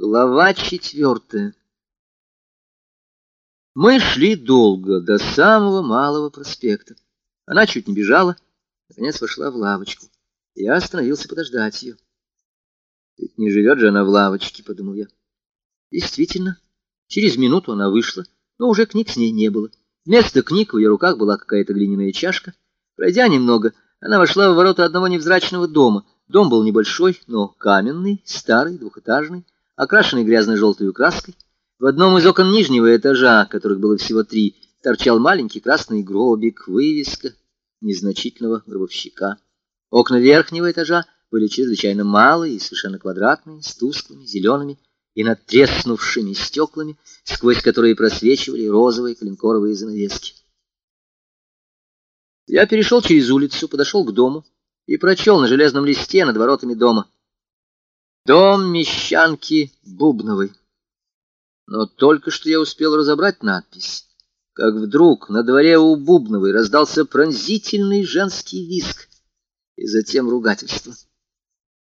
Глава четвертая. Мы шли долго, до самого Малого проспекта. Она чуть не бежала, наконец вошла в лавочку. Я остановился подождать ее. Ведь не живет же она в лавочке, подумал я. Действительно, через минуту она вышла, но уже книг с ней не было. Вместо книг в ее руках была какая-то глиняная чашка. Пройдя немного, она вошла в ворота одного невзрачного дома. Дом был небольшой, но каменный, старый, двухэтажный окрашенный грязно-желтой краской. В одном из окон нижнего этажа, которых было всего три, торчал маленький красный гробик, вывеска незначительного гробовщика. Окна верхнего этажа были чрезвычайно малые и совершенно квадратные, с тусклыми, зелеными и надтреснувшими стеклами, сквозь которые просвечивали розовые коленкоровые занавески. Я перешел через улицу, подошел к дому и прочел на железном листе над воротами дома — Дом мещанки Бубновой. Но только что я успел разобрать надпись, как вдруг на дворе у Бубновой раздался пронзительный женский визг и затем ругательство.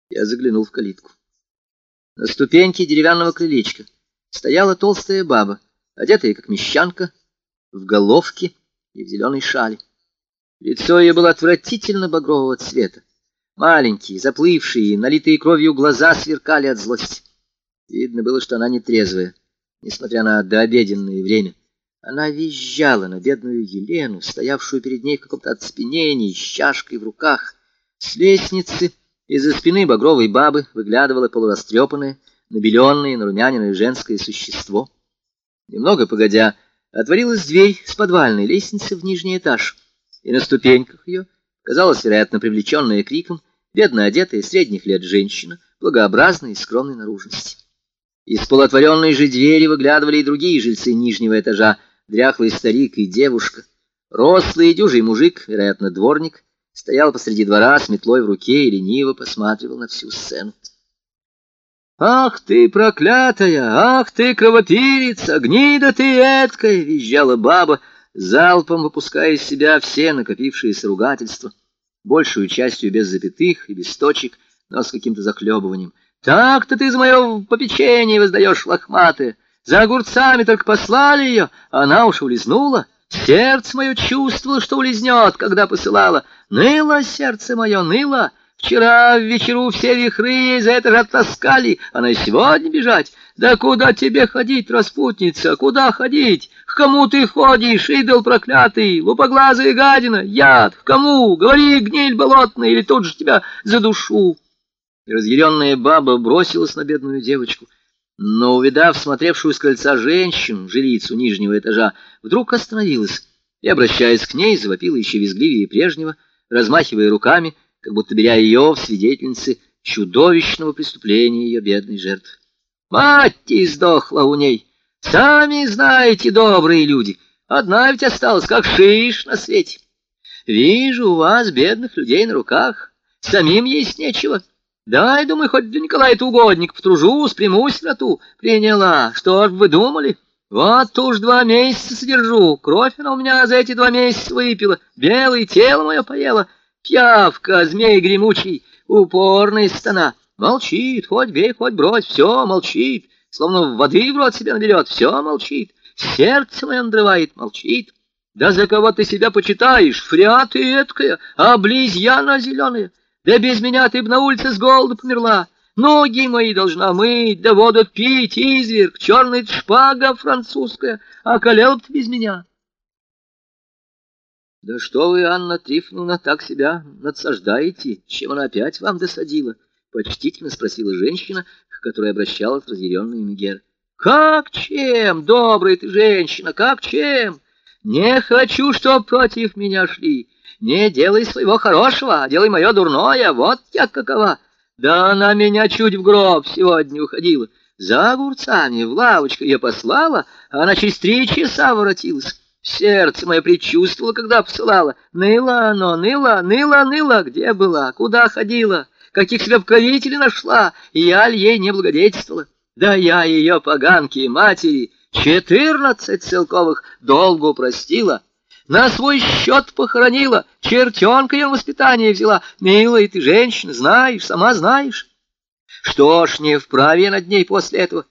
Я заглянул в калитку. На ступеньке деревянного крылечка стояла толстая баба, одетая как мещанка, в головке и в зеленой шале. Лицо ее было отвратительно багрового цвета. Маленькие, заплывшие, налитые кровью глаза сверкали от злости. Видно было, что она нетрезвая, несмотря на дообеденное время. Она визжала на бедную Елену, стоявшую перед ней в каком-то оцепенении, с чашкой в руках. С лестницы из-за спины багровой бабы выглядывало полурастрепанное, набеленное, нарумяненное женское существо. Немного погодя, отворилась дверь с подвальной лестницы в нижний этаж, и на ступеньках ее казалось, вероятно, привлеченная криком, бедно одетая средних лет женщина, благообразной и скромной наружности. Из полуотворенной же двери выглядывали и другие жильцы нижнего этажа, дряхлый старик и девушка. Рослый и дюжий мужик, вероятно, дворник, стоял посреди двора с метлой в руке и лениво посматривал на всю сцену. «Ах ты, проклятая! Ах ты, кровопирица! Гнида ты эткая!» — визжала баба, залпом выпуская из себя все накопившиеся ругательства, большую частью без запятых и без точек, но с каким-то захлебыванием. «Так-то ты из моего попечения воздаешь лохматые! За огурцами только послали ее, а она уж улизнула!» Сердце мое чувствовало, что улизнет, когда посылала. Ныло сердце мое, ныло. Вчера в вечеру все вихры за это же оттаскали, а на сегодня бежать. Да куда тебе ходить, распутница, куда ходить? К кому ты ходишь, идол проклятый, лупоглазая гадина, яд? К кому? Говори, гниль болотная, или тут же тебя задушу. И разъяренная баба бросилась на бедную девочку, но, увидав смотревшую с кольца женщину, жилицу нижнего этажа, вдруг остановилась и, обращаясь к ней, завопила еще визгливее прежнего, размахивая руками, как будто беря ее в свидетельницы чудовищного преступления ее бедной жертвы. Мать издохла у ней. Сами знаете, добрые люди, одна ведь осталась, как шиш на свете. Вижу у вас бедных людей на руках, самим есть нечего. Дай, думаю, хоть для Николая это угодник, потружусь, приму сироту. Приняла. Что ж вы думали? Вот уж два месяца содержу. Кровь она у меня за эти два месяца выпила. Белое тело мое поела. Пьявка, змей гремучий, упорная стана. Молчит, хоть бей, хоть брось, все молчит. Словно воды в рот себе наберет, все молчит. Сердце мое надрывает, молчит. Да за кого ты себя почитаешь, фря ты эткая, облизьяна зеленая. Да без меня ты б на улице с голоду померла. Ноги мои должна мыть, да воду пить, изверг, черная шпага французская, а колел б ты без меня. Да что вы, Анна Трифоновна, так себя надсаждаете? Чем она опять вам досадила? Почтительно спросила женщина, к которой обращалась разъяренная Мегера. Как чем, добрая ты женщина, как чем? Не хочу, чтоб против меня шли. Не делай своего хорошего, а делай мое дурное, вот я какова. Да она меня чуть в гроб сегодня уходила. За огурцами в лавочку я послала, а она через три часа воротилась. Сердце мое предчувствовало, когда посылала. Ныла оно, ныла, ныла, ныла. Где была? Куда ходила? Каких себя покровителей нашла? И я ли ей не благодетельствовала? Да я ее поганки матери четырнадцать целковых долгу простила. На свой счет похоронила, чертенка ее воспитание взяла. Милая ты женщина, знаешь, сама знаешь. Что ж, не вправе над ней после этого